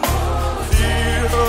Feel the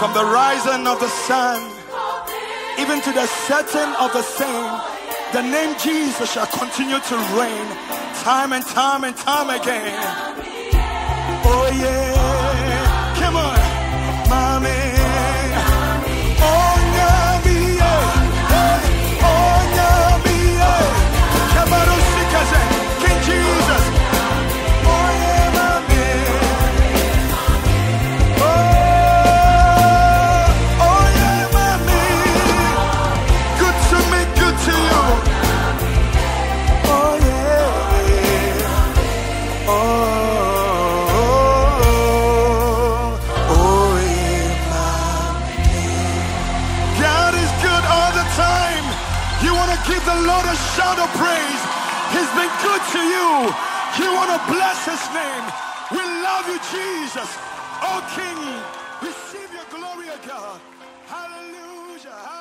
From the rising of the sun, even to the setting of the same, the name Jesus shall continue to reign time and time and time again. Oh yeah, Give the Lord a shout of praise. He's been good to you. You want to bless his name. We love you, Jesus. Oh, King, receive your glory, God. Hallelujah.